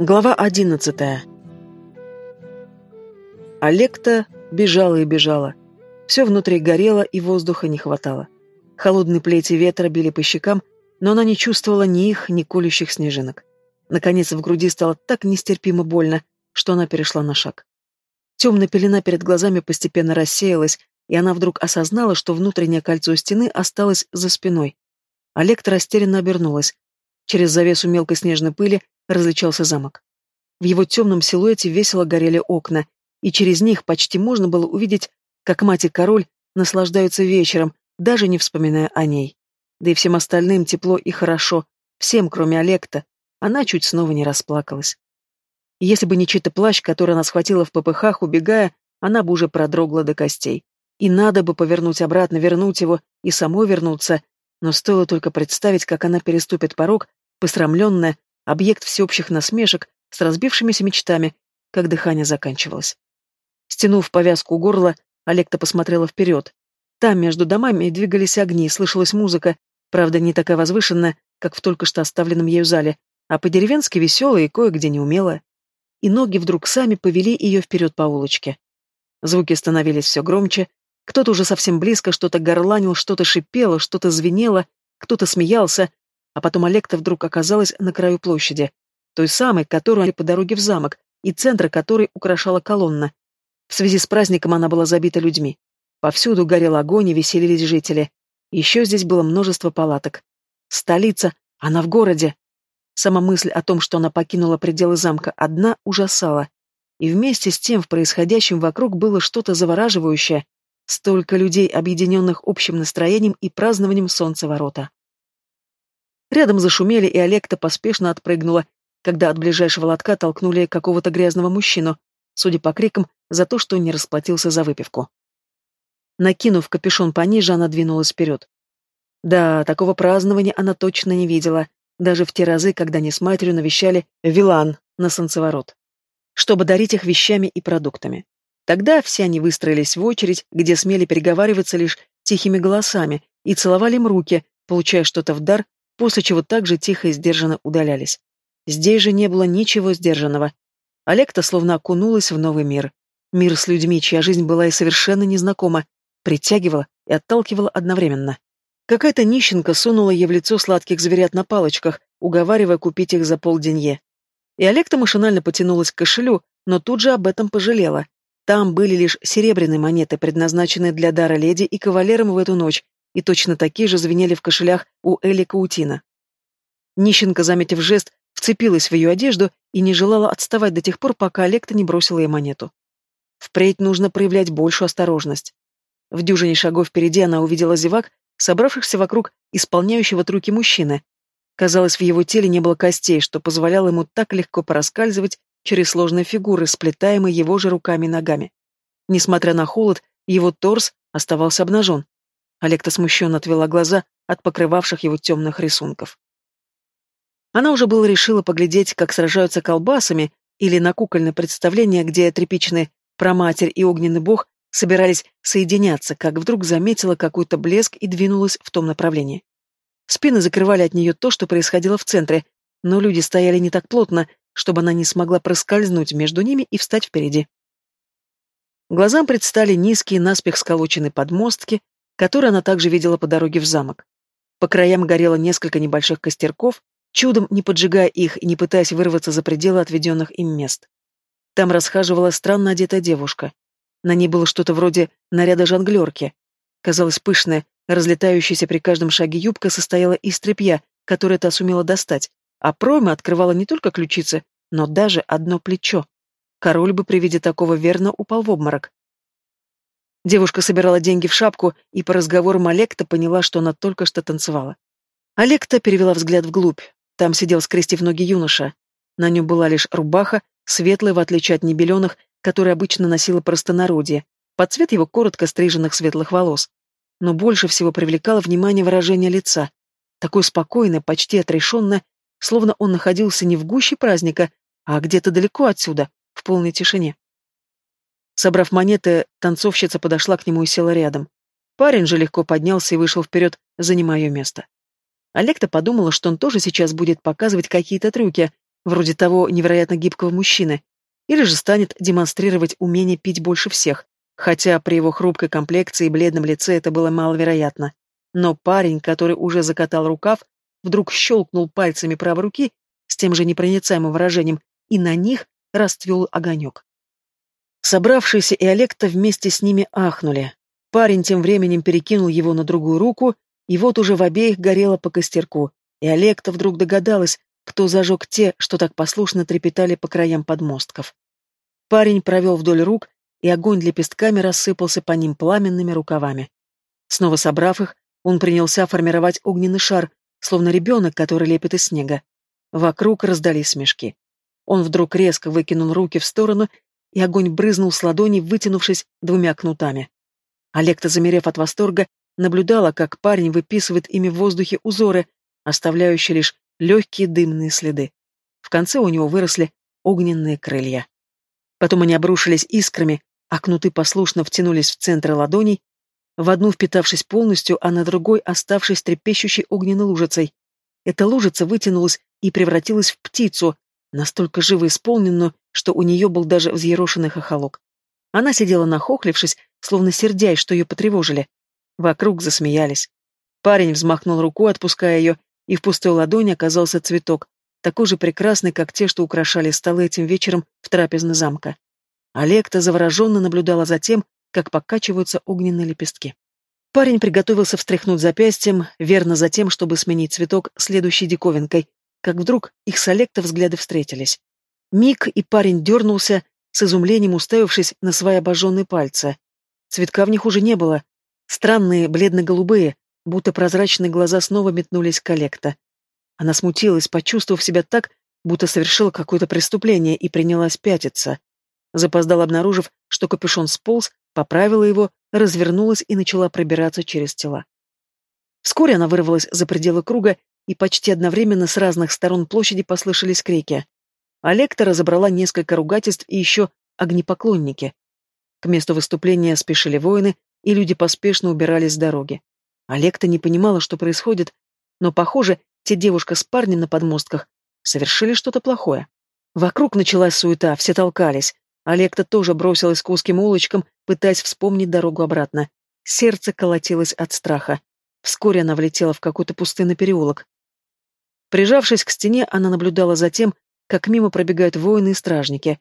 Глава одиннадцатая. Олекта бежала и бежала. Все внутри горело, и воздуха не хватало. Холодные плети ветра били по щекам, но она не чувствовала ни их, ни колющих снежинок. Наконец в груди стало так нестерпимо больно, что она перешла на шаг. Темная пелена перед глазами постепенно рассеялась, и она вдруг осознала, что внутреннее кольцо стены осталось за спиной. Олекта растерянно обернулась. Через завесу мелкой снежной пыли различался замок. В его темном силуэте весело горели окна, и через них почти можно было увидеть, как мать и король наслаждаются вечером, даже не вспоминая о ней. Да и всем остальным тепло и хорошо, всем, кроме Олекта, она чуть снова не расплакалась. Если бы не чей-то плащ, который она схватила в попыхах, убегая, она бы уже продрогла до костей. И надо бы повернуть обратно, вернуть его и самой вернуться, но стоило только представить, как она переступит порог, посрамленная, объект всеобщих насмешек с разбившимися мечтами, как дыхание заканчивалось. Стянув повязку у горла, Олекта посмотрела вперед. Там, между домами, двигались огни, слышалась музыка, правда, не такая возвышенная, как в только что оставленном ею зале, а по-деревенски веселая и кое-где неумелая. И ноги вдруг сами повели ее вперед по улочке. Звуки становились все громче, кто-то уже совсем близко что-то горланил, что-то шипело, что-то звенело, кто-то смеялся, а потом Олекта вдруг оказалась на краю площади, той самой, которую по дороге в замок, и центра которой украшала колонна. В связи с праздником она была забита людьми. Повсюду горел огонь и веселились жители. Еще здесь было множество палаток. Столица, она в городе. Сама мысль о том, что она покинула пределы замка одна, ужасала. И вместе с тем в происходящем вокруг было что-то завораживающее. Столько людей, объединенных общим настроением и празднованием солнцеворота. Рядом зашумели, и Олекта поспешно отпрыгнула, когда от ближайшего лотка толкнули какого-то грязного мужчину, судя по крикам, за то, что не расплатился за выпивку. Накинув капюшон пониже, она двинулась вперед. Да, такого празднования она точно не видела, даже в те разы, когда они с матерью навещали Вилан на солнцеворот, чтобы дарить их вещами и продуктами. Тогда все они выстроились в очередь, где смели переговариваться лишь тихими голосами и целовали им руки, получая что-то в дар после чего также тихо и сдержанно удалялись. Здесь же не было ничего сдержанного. Олекта словно окунулась в новый мир. Мир с людьми, чья жизнь была и совершенно незнакома, притягивала и отталкивала одновременно. Какая-то нищенка сунула ей в лицо сладких зверят на палочках, уговаривая купить их за полденье. И Олекта машинально потянулась к кошелю, но тут же об этом пожалела. Там были лишь серебряные монеты, предназначенные для дара леди и кавалерам в эту ночь, и точно такие же звенели в кошелях у Эли Каутина. Нищенка, заметив жест, вцепилась в ее одежду и не желала отставать до тех пор, пока Олекта не бросила ей монету. Впредь нужно проявлять большую осторожность. В дюжине шагов впереди она увидела зевак, собравшихся вокруг исполняющего трюки мужчины. Казалось, в его теле не было костей, что позволяло ему так легко пораскальзывать через сложные фигуры, сплетаемые его же руками и ногами. Несмотря на холод, его торс оставался обнажен. Олекта смущенно отвела глаза от покрывавших его темных рисунков. Она уже было решила поглядеть, как сражаются колбасами, или на кукольное представление, где тряпичный проматерь и огненный бог собирались соединяться, как вдруг заметила какой-то блеск и двинулась в том направлении. Спины закрывали от нее то, что происходило в центре, но люди стояли не так плотно, чтобы она не смогла проскользнуть между ними и встать впереди. Глазам предстали низкие, наспех сколоченные подмостки, которые она также видела по дороге в замок. По краям горело несколько небольших костерков, чудом не поджигая их и не пытаясь вырваться за пределы отведенных им мест. Там расхаживала странно одетая девушка. На ней было что-то вроде наряда жонглерки. Казалось, пышная, разлетающаяся при каждом шаге юбка состояла из тряпья, которое та сумела достать, а пройма открывала не только ключицы, но даже одно плечо. Король бы при виде такого верно упал в обморок. Девушка собирала деньги в шапку и по разговорам Олекта поняла, что она только что танцевала. Олекта перевела взгляд вглубь. Там сидел, скрестив ноги юноша. На нем была лишь рубаха, светлая, в отличие от небеленых, которые обычно носила простонародье, под цвет его коротко стриженных светлых волос. Но больше всего привлекало внимание выражение лица. Такое спокойное, почти отрешенное, словно он находился не в гуще праздника, а где-то далеко отсюда, в полной тишине. Собрав монеты, танцовщица подошла к нему и села рядом. Парень же легко поднялся и вышел вперед, занимая ее место. Олекта подумала, что он тоже сейчас будет показывать какие-то трюки, вроде того невероятно гибкого мужчины, или же станет демонстрировать умение пить больше всех, хотя при его хрупкой комплекции и бледном лице это было маловероятно. Но парень, который уже закатал рукав, вдруг щелкнул пальцами правой руки с тем же непроницаемым выражением, и на них расцвел огонек. Собравшиеся и Олекта вместе с ними ахнули. Парень тем временем перекинул его на другую руку, и вот уже в обеих горело по костерку, и Олекта вдруг догадалась, кто зажег те, что так послушно трепетали по краям подмостков. Парень провел вдоль рук, и огонь лепестками рассыпался по ним пламенными рукавами. Снова собрав их, он принялся формировать огненный шар, словно ребенок, который лепит из снега. Вокруг раздались смешки. Он вдруг резко выкинул руки в сторону, и огонь брызнул с ладони, вытянувшись двумя кнутами. Олекта, замерев от восторга, наблюдала, как парень выписывает ими в воздухе узоры, оставляющие лишь легкие дымные следы. В конце у него выросли огненные крылья. Потом они обрушились искрами, а кнуты послушно втянулись в центр ладоней, в одну впитавшись полностью, а на другой оставшись трепещущей огненной лужицей. Эта лужица вытянулась и превратилась в птицу, настолько живо исполненную, что у нее был даже взъерошенный хохолок. Она сидела нахохлившись, словно сердясь, что ее потревожили. Вокруг засмеялись. Парень взмахнул рукой, отпуская ее, и в пустой ладони оказался цветок, такой же прекрасный, как те, что украшали столы этим вечером в трапезной замка. Олекта завороженно наблюдала за тем, как покачиваются огненные лепестки. Парень приготовился встряхнуть запястьем, верно за тем, чтобы сменить цветок следующей диковинкой, как вдруг их с Олекта взгляды встретились. Миг, и парень дернулся, с изумлением уставившись на свои обожженные пальцы. Цветка в них уже не было. Странные, бледно-голубые, будто прозрачные глаза снова метнулись к Олекта. Она смутилась, почувствовав себя так, будто совершила какое-то преступление и принялась пятиться. Запоздал, обнаружив, что капюшон сполз, поправила его, развернулась и начала пробираться через тела. Вскоре она вырвалась за пределы круга, и почти одновременно с разных сторон площади послышались крики. Олекта разобрала несколько ругательств и еще огнепоклонники. К месту выступления спешили воины, и люди поспешно убирались с дороги. Олекта не понимала, что происходит, но, похоже, те девушка с парнем на подмостках совершили что-то плохое. Вокруг началась суета, все толкались. Олекта тоже бросилась к узким улочкам, пытаясь вспомнить дорогу обратно. Сердце колотилось от страха. Вскоре она влетела в какой-то пустынный переулок. Прижавшись к стене, она наблюдала за тем, как мимо пробегают воины и стражники.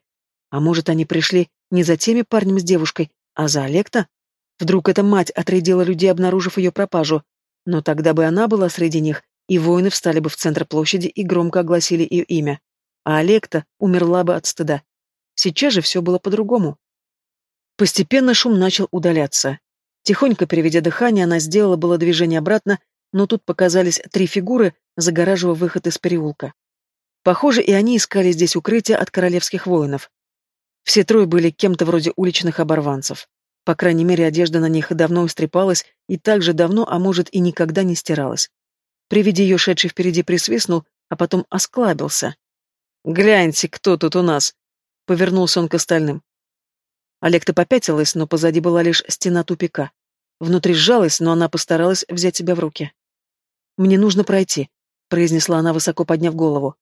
А может, они пришли не за теми парнем с девушкой, а за Олекта? Вдруг эта мать отрядила людей, обнаружив ее пропажу. Но тогда бы она была среди них, и воины встали бы в центр площади и громко огласили ее имя. А Олекта умерла бы от стыда. Сейчас же все было по-другому. Постепенно шум начал удаляться. Тихонько переведя дыхание, она сделала было движение обратно, но тут показались три фигуры, загораживая выход из переулка. Похоже, и они искали здесь укрытие от королевских воинов. Все трое были кем-то вроде уличных оборванцев. По крайней мере, одежда на них давно истрепалась и так же давно, а может и никогда не стиралась. При виде ее шедший впереди присвистнул, а потом осклабился. «Гляньте, кто тут у нас!» — повернулся он к остальным. Олег-то попятилась, но позади была лишь стена тупика. Внутри сжалась, но она постаралась взять себя в руки. «Мне нужно пройти», — произнесла она, высоко подняв голову.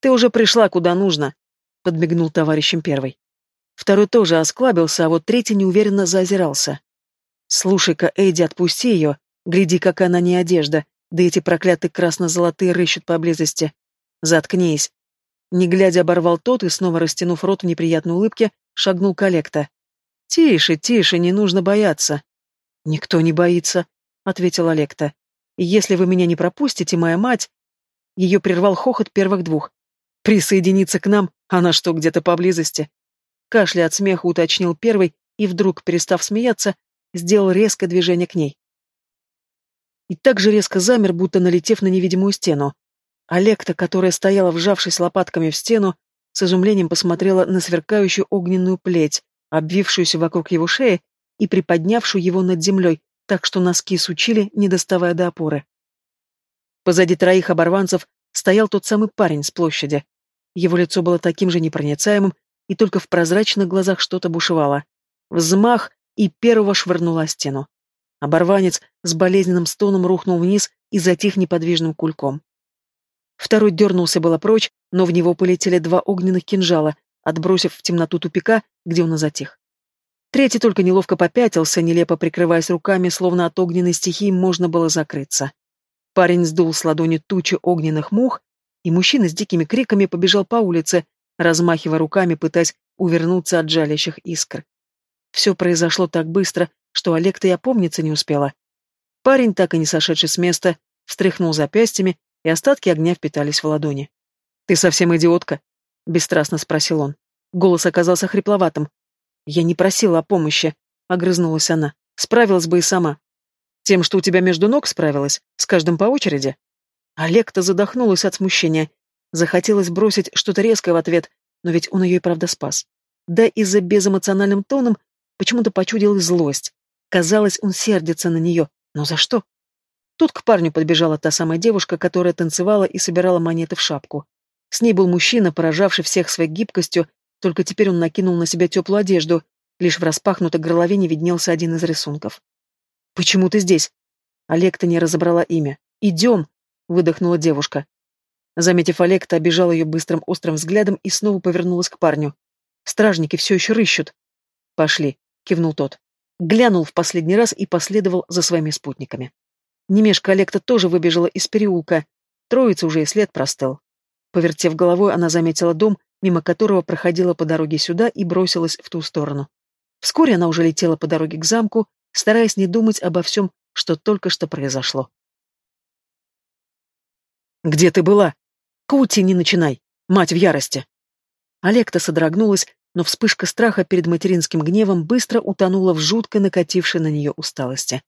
«Ты уже пришла куда нужно», — подмигнул товарищем первый. Второй тоже осклабился, а вот третий неуверенно заозирался. «Слушай-ка, Эйди, отпусти ее. Гляди, какая она не одежда, да эти проклятые красно-золотые рыщут поблизости. Заткнись». Не глядя, оборвал тот и, снова растянув рот в неприятной улыбке, шагнул к Олекта. «Тише, тише, не нужно бояться». «Никто не боится», — ответил Олекта. «Если вы меня не пропустите, моя мать...» Ее прервал хохот первых двух. «Присоединиться к нам? Она что, где-то поблизости?» Кашля от смеха уточнил первый и вдруг, перестав смеяться, сделал резкое движение к ней. И так же резко замер, будто налетев на невидимую стену. Олекта, которая стояла, вжавшись лопатками в стену, с изумлением посмотрела на сверкающую огненную плеть, обвившуюся вокруг его шеи и приподнявшую его над землей, так что носки сучили, не доставая до опоры. Позади троих оборванцев стоял тот самый парень с площади. Его лицо было таким же непроницаемым, и только в прозрачных глазах что-то бушевало. Взмах, и первого швырнула стену. Оборванец с болезненным стоном рухнул вниз и затих неподвижным кульком. Второй дернулся было прочь, но в него полетели два огненных кинжала, отбросив в темноту тупика, где он и затих. Третий только неловко попятился, нелепо прикрываясь руками, словно от огненной стихии можно было закрыться. Парень сдул с ладони тучи огненных мух, и мужчина с дикими криками побежал по улице, размахивая руками, пытаясь увернуться от жалящих искр. Все произошло так быстро, что Олег-то и опомниться не успела. Парень, так и не сошедший с места, встряхнул запястьями, и остатки огня впитались в ладони. «Ты совсем идиотка?» — бесстрастно спросил он. Голос оказался хрипловатым. «Я не просила о помощи», — огрызнулась она. «Справилась бы и сама». «Тем, что у тебя между ног справилась? С каждым по очереди?» Олег-то задохнулась от смущения. Захотелось бросить что-то резкое в ответ, но ведь он ее и правда спас. Да и за безэмоциональным тоном почему-то почудилась злость. Казалось, он сердится на нее. Но за что? Тут к парню подбежала та самая девушка, которая танцевала и собирала монеты в шапку. С ней был мужчина, поражавший всех своей гибкостью, только теперь он накинул на себя теплую одежду, лишь в распахнутой горловине виднелся один из рисунков. «Почему ты здесь?» Олег-то не разобрала имя. «Идем!» — выдохнула девушка. Заметив Олег-то, обижал ее быстрым острым взглядом и снова повернулась к парню. «Стражники все еще рыщут». «Пошли», — кивнул тот. Глянул в последний раз и последовал за своими спутниками. Немешка Олекта тоже выбежала из переулка. Троица уже и след простыл. Повертев головой, она заметила дом, мимо которого проходила по дороге сюда и бросилась в ту сторону. Вскоре она уже летела по дороге к замку, стараясь не думать обо всем, что только что произошло. «Где ты была?» «Каути, не начинай! Мать в ярости!» Олекта содрогнулась, но вспышка страха перед материнским гневом быстро утонула в жутко накатившей на нее усталости.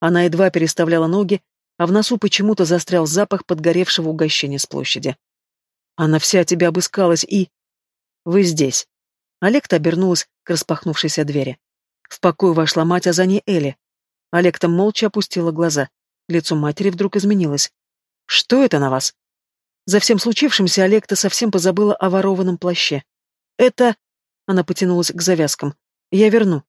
Она едва переставляла ноги, а в носу почему-то застрял запах подгоревшего угощения с площади. Она вся тебя обыскалась и... Вы здесь. Олекта обернулась к распахнувшейся двери. В покой вошла мать, а за ней Элли. Олекта молча опустила глаза. Лицо матери вдруг изменилось. «Что это на вас?» За всем случившимся Олекта совсем позабыла о ворованном плаще. «Это...» — она потянулась к завязкам. «Я верну».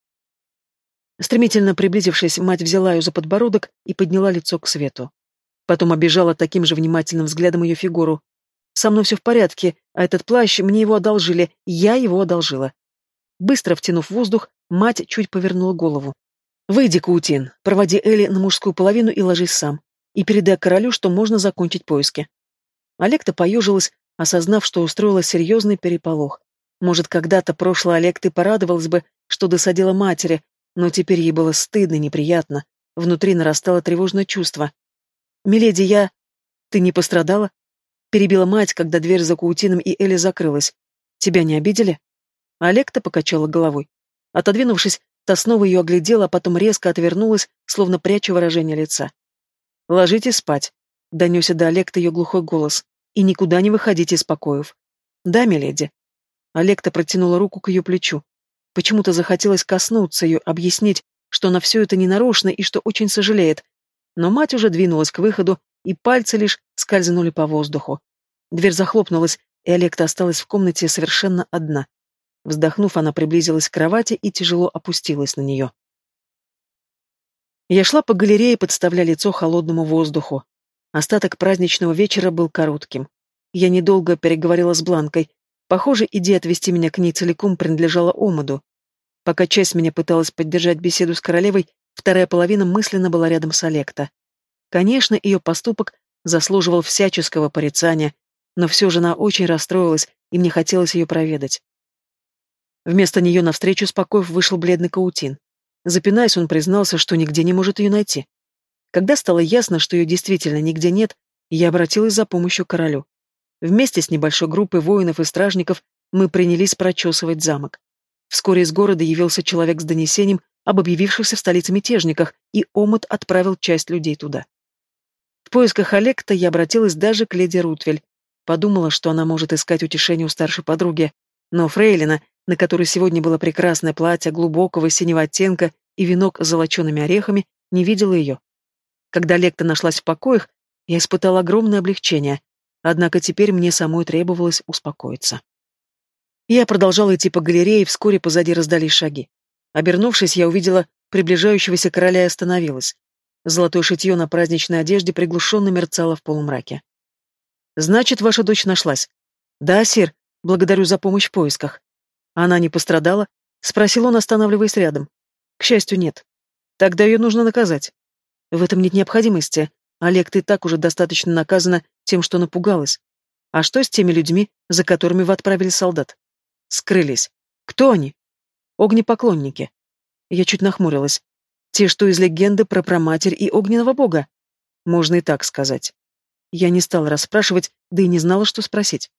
Стремительно приблизившись, мать взяла ее за подбородок и подняла лицо к свету. Потом обижала таким же внимательным взглядом ее фигуру. «Со мной все в порядке, а этот плащ мне его одолжили, я его одолжила». Быстро втянув воздух, мать чуть повернула голову. «Выйди, Каутин, проводи Элли на мужскую половину и ложись сам. И передай королю, что можно закончить поиски». Олег-то поежилась, осознав, что устроила серьезный переполох. Может, когда-то прошлое Олег ты порадовалась бы, что досадила матери, но теперь ей было стыдно, неприятно. Внутри нарастало тревожное чувство. «Миледи, я...» «Ты не пострадала?» Перебила мать, когда дверь за Каутином и Элли закрылась. «Тебя не обидели?» Олег-то покачала головой. Отодвинувшись, та снова ее оглядела, а потом резко отвернулась, словно пряча выражение лица. «Ложитесь спать», — донесся до Олекта ее глухой голос. «И никуда не выходите из покоев». «Да, миледи». Олекта протянула руку к ее плечу. Почему-то захотелось коснуться ее, объяснить, что она все это не нарочно и что очень сожалеет. Но мать уже двинулась к выходу, и пальцы лишь скользнули по воздуху. Дверь захлопнулась, и Олекта осталась в комнате совершенно одна. Вздохнув, она приблизилась к кровати и тяжело опустилась на нее. Я шла по галерее, подставляя лицо холодному воздуху. Остаток праздничного вечера был коротким. Я недолго переговорила с Бланкой, Похоже, идея отвести меня к ней целиком принадлежала Омаду. Пока часть меня пыталась поддержать беседу с королевой, вторая половина мысленно была рядом с Олекта. Конечно, ее поступок заслуживал всяческого порицания, но все же она очень расстроилась, и мне хотелось ее проведать. Вместо нее навстречу с покоев вышел бледный Каутин. Запинаясь, он признался, что нигде не может ее найти. Когда стало ясно, что ее действительно нигде нет, я обратилась за помощью к королю. Вместе с небольшой группой воинов и стражников мы принялись прочесывать замок. Вскоре из города явился человек с донесением об объявившихся в столице мятежниках, и Омут отправил часть людей туда. В поисках Олекта я обратилась даже к леди Рутвель. Подумала, что она может искать утешение у старшей подруги, но Фрейлина, на которой сегодня было прекрасное платье глубокого синего оттенка и венок с золочеными орехами, не видела ее. Когда Лекта нашлась в покоях, я испытала огромное облегчение. Однако теперь мне самой требовалось успокоиться. Я продолжала идти по галерее, и вскоре позади раздались шаги. Обернувшись, я увидела приближающегося короля и остановилась. Золотое шитье на праздничной одежде приглушенно мерцало в полумраке. Значит, ваша дочь нашлась. Да, сир, благодарю за помощь в поисках. Она не пострадала? Спросил он, останавливаясь рядом. К счастью, нет. Тогда ее нужно наказать. В этом нет необходимости. Олег, ты так уже достаточно наказана тем, что напугалась. А что с теми людьми, за которыми вы отправили солдат? Скрылись. Кто они? Огнепоклонники. Я чуть нахмурилась. Те, что из легенды про проматерь и огненного бога. Можно и так сказать. Я не стала расспрашивать, да и не знала, что спросить.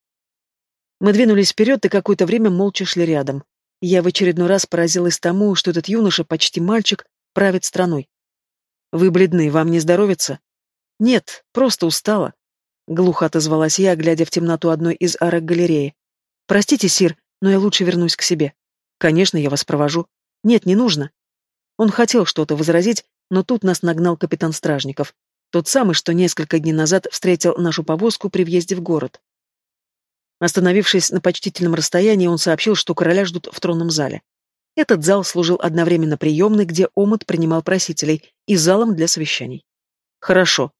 Мы двинулись вперед и какое-то время молча шли рядом. Я в очередной раз поразилась тому, что этот юноша, почти мальчик, правит страной. «Вы бледны, вам не здоровится?» «Нет, просто устала», — глухо отозвалась я, глядя в темноту одной из арок галереи. «Простите, Сир, но я лучше вернусь к себе. Конечно, я вас провожу. Нет, не нужно». Он хотел что-то возразить, но тут нас нагнал капитан Стражников. Тот самый, что несколько дней назад встретил нашу повозку при въезде в город. Остановившись на почтительном расстоянии, он сообщил, что короля ждут в тронном зале. Этот зал служил одновременно приемной, где омут принимал просителей, и залом для совещаний. «Хорошо.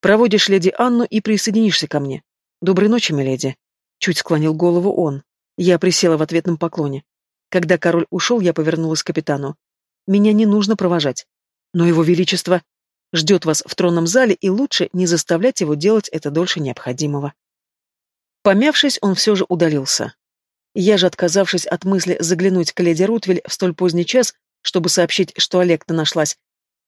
Проводишь леди Анну и присоединишься ко мне. Доброй ночи, миледи». Чуть склонил голову он. Я присела в ответном поклоне. Когда король ушел, я повернулась к капитану. «Меня не нужно провожать. Но его величество ждет вас в тронном зале, и лучше не заставлять его делать это дольше необходимого». Помявшись, он все же удалился. Я же, отказавшись от мысли заглянуть к леди Рутвель в столь поздний час, чтобы сообщить, что Олег-то нашлась,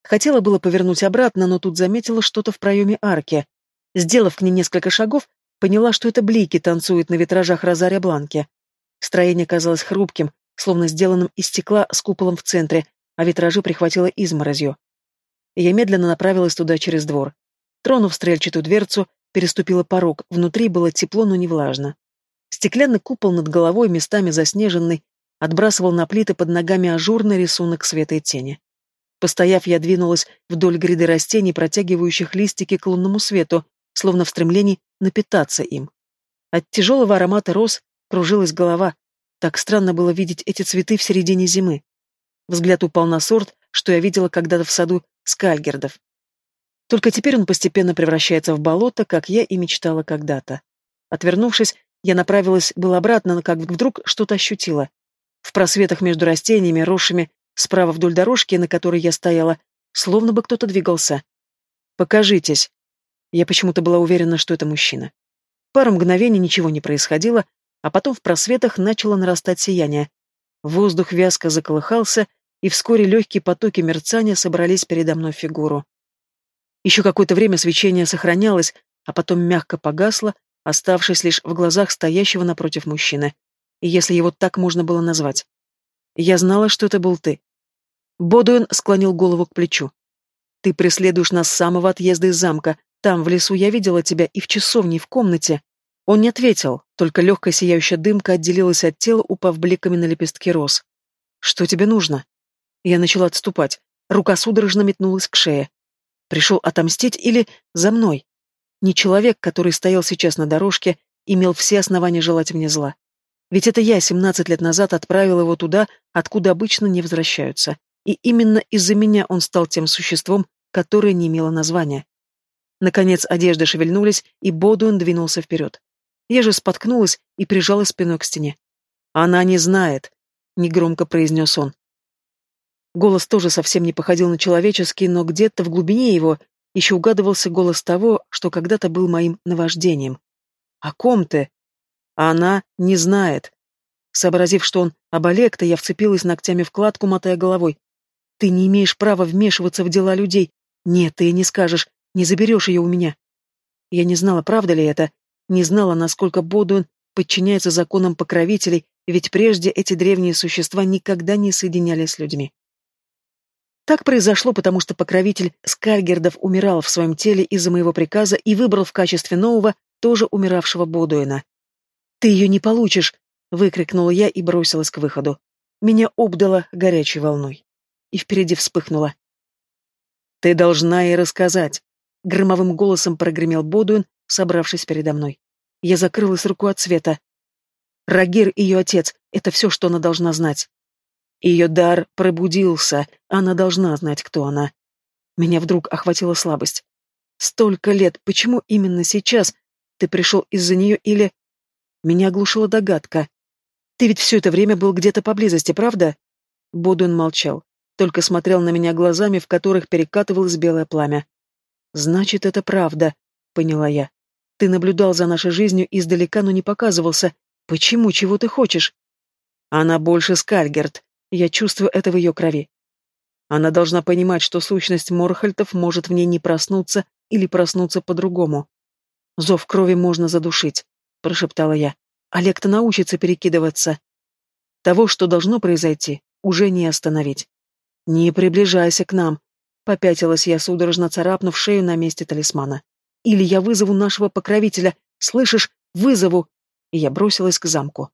хотела было повернуть обратно, но тут заметила что-то в проеме арки. Сделав к ней несколько шагов, поняла, что это блики танцуют на витражах Розария Бланки. Строение казалось хрупким, словно сделанным из стекла с куполом в центре, а витражи прихватило изморозью. Я медленно направилась туда через двор. Тронув стрельчатую дверцу, переступила порог, внутри было тепло, но не влажно. Стеклянный купол над головой, местами заснеженный, отбрасывал на плиты под ногами ажурный рисунок света и тени. Постояв, я двинулась вдоль гряды растений, протягивающих листики к лунному свету, словно в стремлении напитаться им. От тяжелого аромата роз кружилась голова. Так странно было видеть эти цветы в середине зимы. Взгляд упал на сорт, что я видела когда-то в саду скальгердов. Только теперь он постепенно превращается в болото, как я и мечтала когда-то. Отвернувшись, я направилась было обратно, но как вдруг что-то ощутила. В просветах между растениями, росшими справа вдоль дорожки, на которой я стояла, словно бы кто-то двигался. «Покажитесь». Я почему-то была уверена, что это мужчина. Пару мгновений ничего не происходило, а потом в просветах начало нарастать сияние. Воздух вязко заколыхался, и вскоре легкие потоки мерцания собрались передо мной фигуру. Еще какое-то время свечение сохранялось, а потом мягко погасло, оставшись лишь в глазах стоящего напротив мужчины, если его так можно было назвать. Я знала, что это был ты. Бодуэн склонил голову к плечу. Ты преследуешь нас с самого отъезда из замка. Там, в лесу, я видела тебя и в часовне, и в комнате. Он не ответил, только легкая сияющая дымка отделилась от тела, упав бликами на лепестки роз. Что тебе нужно? Я начала отступать. Рука судорожно метнулась к шее. Пришел отомстить или за мной? Не человек, который стоял сейчас на дорожке, имел все основания желать мне зла. Ведь это я 17 лет назад отправил его туда, откуда обычно не возвращаются. И именно из-за меня он стал тем существом, которое не имело названия. Наконец одежды шевельнулись, и Бодуэн двинулся вперед. Я же споткнулась и прижалась спиной к стене. «Она не знает», — негромко произнес он. Голос тоже совсем не походил на человеческий, но где-то в глубине его еще угадывался голос того, что когда-то был моим наваждением. «О ком ты?» А она не знает. Сообразив, что он об Олег-то, я вцепилась ногтями в кладку, мотая головой. «Ты не имеешь права вмешиваться в дела людей. Нет, ты не скажешь, не заберешь ее у меня». Я не знала, правда ли это, не знала, насколько Бодуэн подчиняется законам покровителей, ведь прежде эти древние существа никогда не соединялись с людьми. Так произошло, потому что покровитель Скальгердов умирал в своем теле из-за моего приказа и выбрал в качестве нового, тоже умиравшего Бодуэна. «Ты ее не получишь!» — выкрикнула я и бросилась к выходу. Меня обдало горячей волной. И впереди вспыхнуло. «Ты должна ей рассказать!» — громовым голосом прогремел Бодуэн, собравшись передо мной. Я закрылась рукой от света. Рагир — ее отец, это все, что она должна знать. Ее дар пробудился, она должна знать, кто она. Меня вдруг охватила слабость. Столько лет, почему именно сейчас? Ты пришел из-за нее или... Меня оглушила догадка. Ты ведь все это время был где-то поблизости, правда? Бодуин молчал, только смотрел на меня глазами, в которых перекатывалось белое пламя. Значит, это правда, поняла я. Ты наблюдал за нашей жизнью издалека, но не показывался. Почему? Чего ты хочешь? Она больше Скальгерт. Я чувствую это в ее крови. Она должна понимать, что сущность Морхальтов может в ней не проснуться или проснуться по-другому. Зов крови можно задушить, прошептала я. Олег-то научится перекидываться. Того, что должно произойти, уже не остановить. Не приближайся к нам, попятилась я, судорожно царапнув шею на месте талисмана. Или я вызову нашего покровителя, слышишь, вызову. И я бросилась к замку.